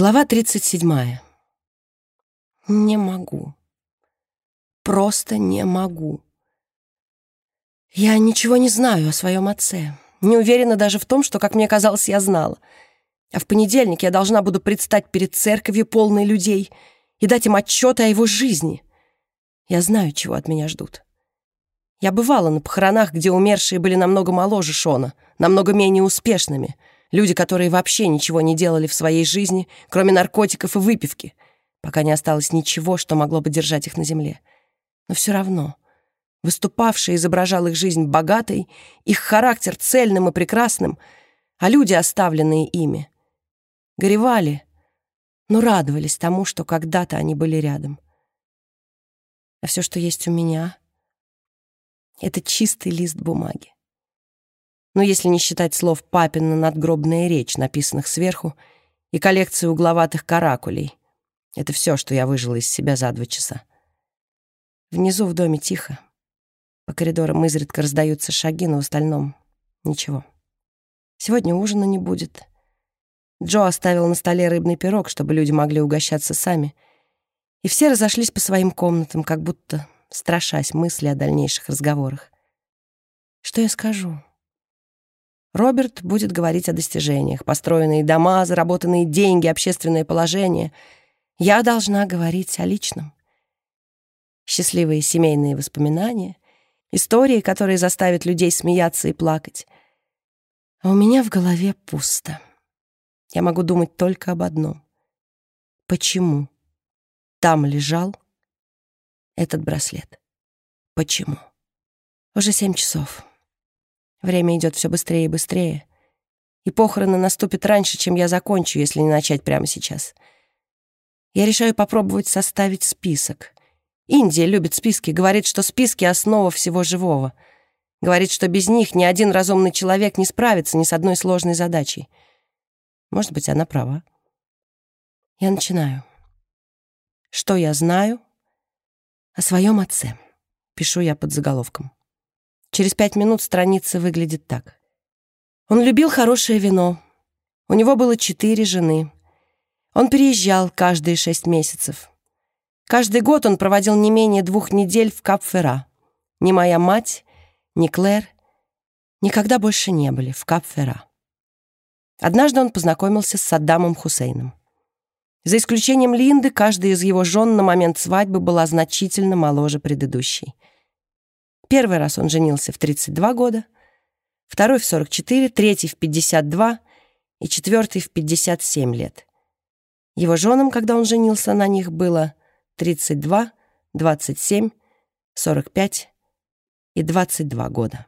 Глава 37. Не могу. Просто не могу. Я ничего не знаю о своем отце. Не уверена даже в том, что, как мне казалось, я знала. А в понедельник я должна буду предстать перед церковью, полной людей, и дать им отчет о его жизни. Я знаю, чего от меня ждут. Я бывала на похоронах, где умершие были намного моложе Шона, намного менее успешными — Люди, которые вообще ничего не делали в своей жизни, кроме наркотиков и выпивки, пока не осталось ничего, что могло бы держать их на земле. Но все равно выступавший изображал их жизнь богатой, их характер цельным и прекрасным, а люди, оставленные ими, горевали, но радовались тому, что когда-то они были рядом. А все, что есть у меня, — это чистый лист бумаги но если не считать слов папина надгробная речь, написанных сверху, и коллекцию угловатых каракулей. Это все, что я выжила из себя за два часа. Внизу в доме тихо. По коридорам изредка раздаются шаги, но в остальном ничего. Сегодня ужина не будет. Джо оставил на столе рыбный пирог, чтобы люди могли угощаться сами. И все разошлись по своим комнатам, как будто страшась мысли о дальнейших разговорах. Что я скажу? Роберт будет говорить о достижениях, построенные дома, заработанные деньги, общественное положение. Я должна говорить о личном. Счастливые семейные воспоминания, истории, которые заставят людей смеяться и плакать. А у меня в голове пусто. Я могу думать только об одном. Почему там лежал этот браслет? Почему? Уже семь часов. Время идет все быстрее и быстрее. И похороны наступят раньше, чем я закончу, если не начать прямо сейчас. Я решаю попробовать составить список. Индия любит списки, говорит, что списки — основа всего живого. Говорит, что без них ни один разумный человек не справится ни с одной сложной задачей. Может быть, она права. Я начинаю. Что я знаю о своем отце? Пишу я под заголовком. Через пять минут страница выглядит так. Он любил хорошее вино. У него было четыре жены. Он переезжал каждые шесть месяцев. Каждый год он проводил не менее двух недель в Кап-Фера. Ни моя мать, ни Клэр никогда больше не были в Кап-Фера. Однажды он познакомился с Саддамом Хусейном. За исключением Линды, каждая из его жен на момент свадьбы была значительно моложе предыдущей. Первый раз он женился в 32 года, второй в 44, третий в 52 и четвертый в 57 лет. Его женам, когда он женился на них, было 32, 27, 45 и 22 года.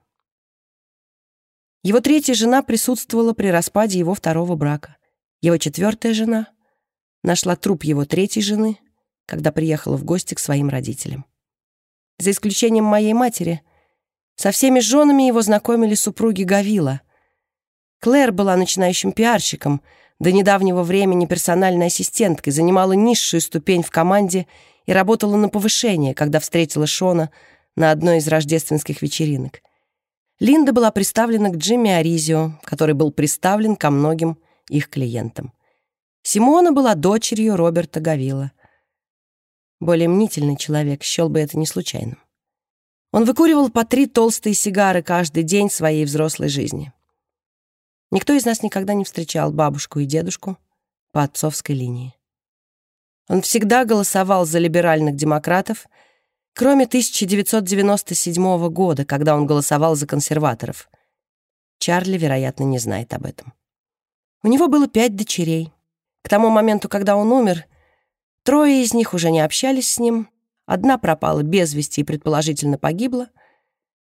Его третья жена присутствовала при распаде его второго брака. Его четвертая жена нашла труп его третьей жены, когда приехала в гости к своим родителям. За исключением моей матери, со всеми женами его знакомили супруги Гавила. Клэр была начинающим пиарщиком, до недавнего времени персональной ассистенткой, занимала низшую ступень в команде и работала на повышение, когда встретила Шона на одной из рождественских вечеринок. Линда была приставлена к Джимми Аризио, который был приставлен ко многим их клиентам. Симона была дочерью Роберта Гавила. Более мнительный человек счел бы это не случайным. Он выкуривал по три толстые сигары каждый день своей взрослой жизни. Никто из нас никогда не встречал бабушку и дедушку по отцовской линии. Он всегда голосовал за либеральных демократов, кроме 1997 года, когда он голосовал за консерваторов. Чарли, вероятно, не знает об этом. У него было пять дочерей. К тому моменту, когда он умер, Трое из них уже не общались с ним, одна пропала без вести и предположительно погибла,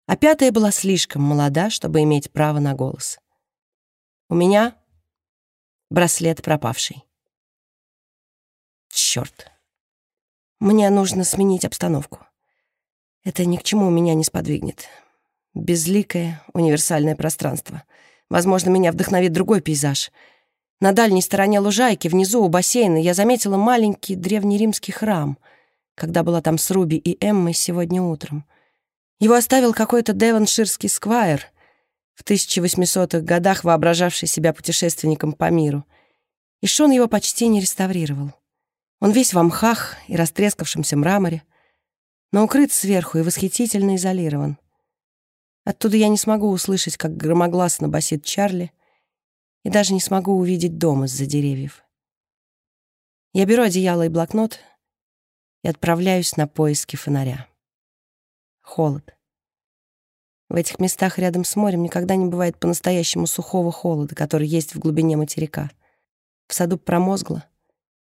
а пятая была слишком молода, чтобы иметь право на голос. У меня браслет пропавший. Черт. Мне нужно сменить обстановку. Это ни к чему меня не сподвигнет. Безликое универсальное пространство. Возможно, меня вдохновит другой пейзаж — на дальней стороне лужайки, внизу у бассейна, я заметила маленький древнеримский храм, когда была там с Руби и Эммой сегодня утром. Его оставил какой-то девонширский сквайр, в 1800-х годах воображавший себя путешественником по миру. И Шон его почти не реставрировал. Он весь в мхах и растрескавшемся мраморе, но укрыт сверху и восхитительно изолирован. Оттуда я не смогу услышать, как громогласно басит Чарли, и даже не смогу увидеть дом из-за деревьев. Я беру одеяло и блокнот и отправляюсь на поиски фонаря. Холод. В этих местах рядом с морем никогда не бывает по-настоящему сухого холода, который есть в глубине материка. В саду промозгло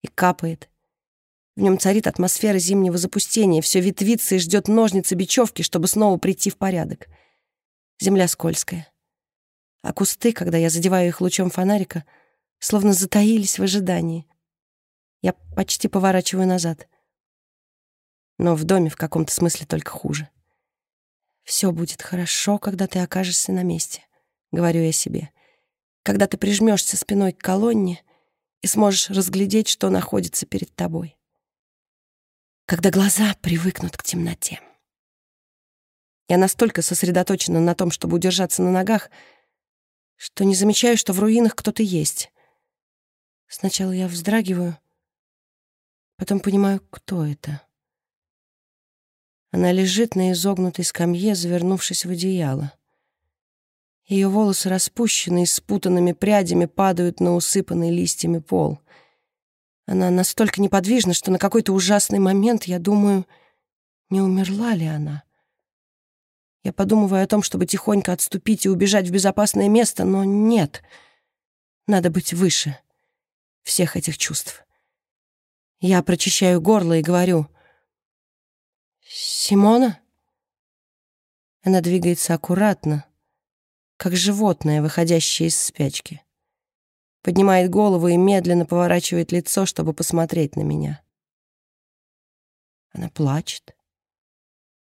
и капает. В нем царит атмосфера зимнего запустения, все ветвится и ждет ножницы бечевки, чтобы снова прийти в порядок — Земля скользкая. А кусты, когда я задеваю их лучом фонарика, словно затаились в ожидании. Я почти поворачиваю назад. Но в доме в каком-то смысле только хуже. «Все будет хорошо, когда ты окажешься на месте», — говорю я себе. «Когда ты прижмешься спиной к колонне и сможешь разглядеть, что находится перед тобой. Когда глаза привыкнут к темноте». Я настолько сосредоточена на том, чтобы удержаться на ногах, что не замечаю, что в руинах кто-то есть. Сначала я вздрагиваю, потом понимаю, кто это. Она лежит на изогнутой скамье, завернувшись в одеяло. Ее волосы распущены и спутанными прядями падают на усыпанный листьями пол. Она настолько неподвижна, что на какой-то ужасный момент я думаю, не умерла ли она. Я подумываю о том, чтобы тихонько отступить и убежать в безопасное место, но нет. Надо быть выше всех этих чувств. Я прочищаю горло и говорю «Симона?» Она двигается аккуратно, как животное, выходящее из спячки. Поднимает голову и медленно поворачивает лицо, чтобы посмотреть на меня. Она плачет.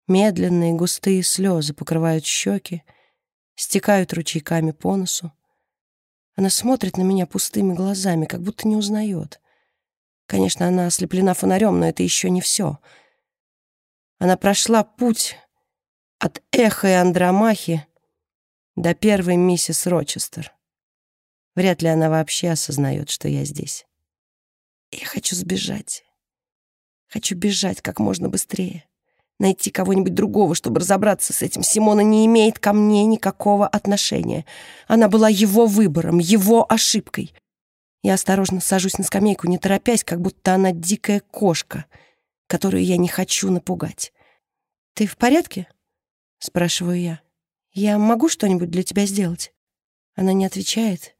Медленные густые слезы покрывают щеки, стекают ручейками по носу. Она смотрит на меня пустыми глазами, как будто не узнает. Конечно, она ослеплена фонарем, но это еще не все. Она прошла путь от Эха и Андромахи до первой миссис Рочестер. Вряд ли она вообще осознает, что я здесь. Я хочу сбежать. Хочу бежать как можно быстрее найти кого-нибудь другого, чтобы разобраться с этим. Симона не имеет ко мне никакого отношения. Она была его выбором, его ошибкой. Я осторожно сажусь на скамейку, не торопясь, как будто она дикая кошка, которую я не хочу напугать. «Ты в порядке?» — спрашиваю я. «Я могу что-нибудь для тебя сделать?» Она не отвечает.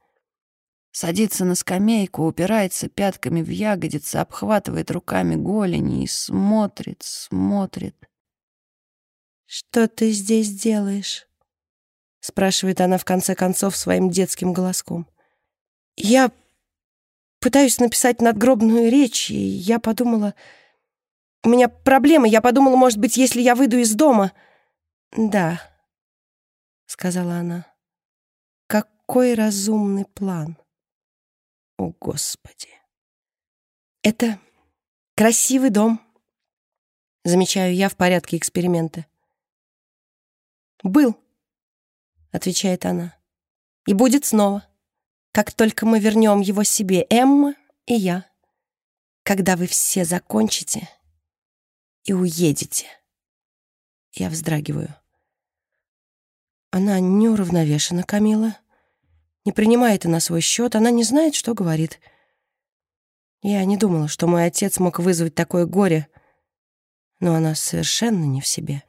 Садится на скамейку, упирается пятками в ягодицы, обхватывает руками голени и смотрит, смотрит. «Что ты здесь делаешь?» — спрашивает она в конце концов своим детским голоском. «Я пытаюсь написать надгробную речь, и я подумала... У меня проблема, я подумала, может быть, если я выйду из дома...» «Да», — сказала она. «Какой разумный план!» «О, Господи!» «Это красивый дом», — замечаю я в порядке эксперимента. «Был», — отвечает она. «И будет снова, как только мы вернем его себе, Эмма и я, когда вы все закончите и уедете». Я вздрагиваю. Она неуравновешена, Камила. Не принимает и на свой счет, она не знает, что говорит. Я не думала, что мой отец мог вызвать такое горе, но она совершенно не в себе.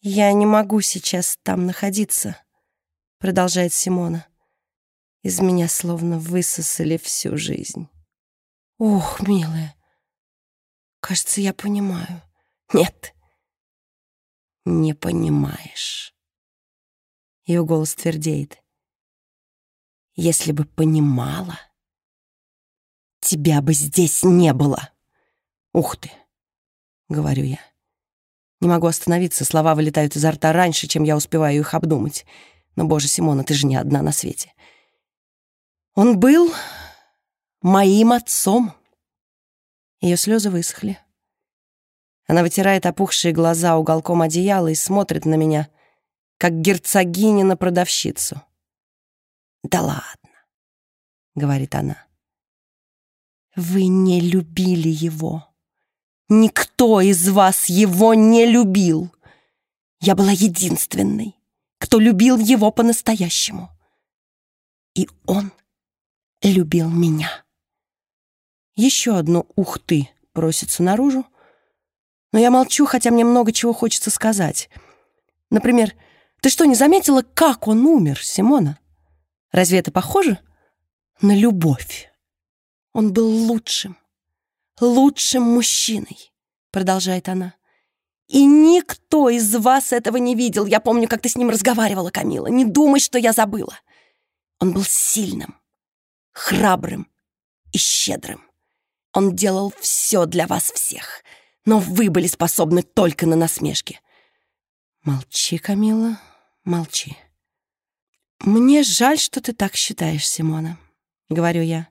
«Я не могу сейчас там находиться», — продолжает Симона. «Из меня словно высосали всю жизнь». «Ох, милая, кажется, я понимаю». «Нет, не понимаешь». Ее голос твердеет. «Если бы понимала, тебя бы здесь не было». «Ух ты!» — говорю я. Не могу остановиться, слова вылетают изо рта раньше, чем я успеваю их обдумать. Но, боже, Симона, ты же не одна на свете. Он был моим отцом. Ее слезы высохли. Она вытирает опухшие глаза уголком одеяла и смотрит на меня, как герцогиня на продавщицу. «Да ладно», — говорит она. Вы не любили его. Никто из вас его не любил. Я была единственной, кто любил его по-настоящему. И он любил меня. Еще одно «ух ты» просится наружу, но я молчу, хотя мне много чего хочется сказать. Например, ты что, не заметила, как он умер, Симона? Разве это похоже на любовь? Он был лучшим, лучшим мужчиной, продолжает она. И никто из вас этого не видел. Я помню, как ты с ним разговаривала, Камила. Не думай, что я забыла. Он был сильным, храбрым и щедрым. Он делал все для вас всех, но вы были способны только на насмешки. Молчи, Камила, молчи. Мне жаль, что ты так считаешь, Симона, говорю я.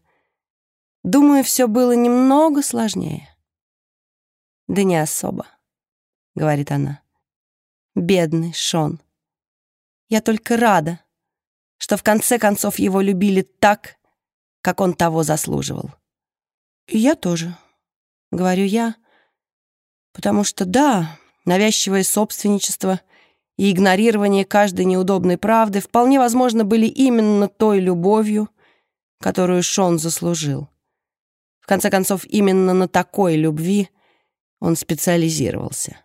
Думаю, все было немного сложнее. Да не особо, говорит она. Бедный Шон. Я только рада, что в конце концов его любили так, как он того заслуживал. И я тоже, говорю я, потому что да, навязчивое собственничество и игнорирование каждой неудобной правды вполне возможно были именно той любовью, которую Шон заслужил. В конце концов, именно на такой любви он специализировался.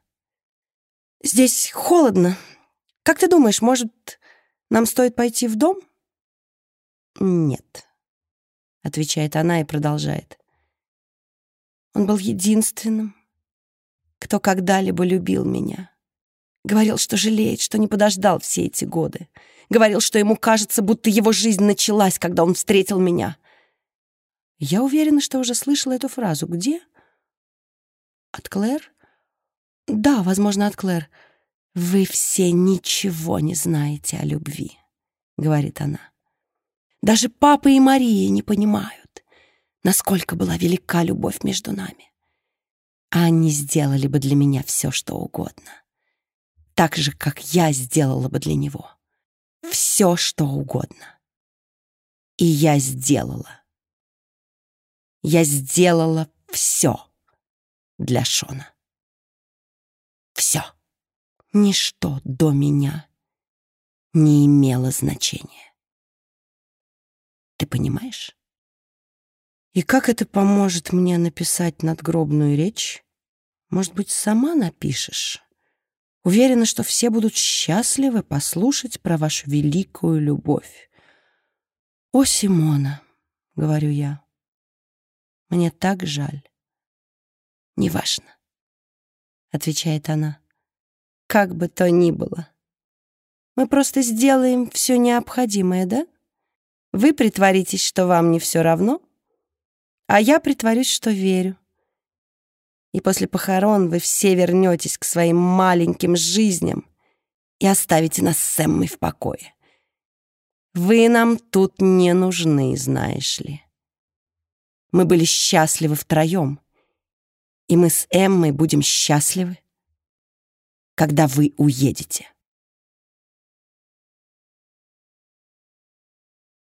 «Здесь холодно. Как ты думаешь, может, нам стоит пойти в дом?» «Нет», — отвечает она и продолжает. Он был единственным, кто когда-либо любил меня. Говорил, что жалеет, что не подождал все эти годы. Говорил, что ему кажется, будто его жизнь началась, когда он встретил меня. Я уверена, что уже слышала эту фразу. Где? От Клэр? Да, возможно, от Клэр. «Вы все ничего не знаете о любви», — говорит она. «Даже папа и Мария не понимают насколько была велика любовь между нами. А они сделали бы для меня все, что угодно. Так же, как я сделала бы для него. Все, что угодно. И я сделала. Я сделала все для Шона. Все. Ничто до меня не имело значения. Ты понимаешь? И как это поможет мне написать надгробную речь? Может быть, сама напишешь? Уверена, что все будут счастливы послушать про вашу великую любовь. «О, Симона!» — говорю я. «Мне так жаль». «Неважно», — отвечает она. «Как бы то ни было. Мы просто сделаем все необходимое, да? Вы притворитесь, что вам не все равно, а я притворюсь, что верю. И после похорон вы все вернетесь к своим маленьким жизням и оставите нас с Эммой в покое. Вы нам тут не нужны, знаешь ли. Мы были счастливы втроем, и мы с Эммой будем счастливы, когда вы уедете.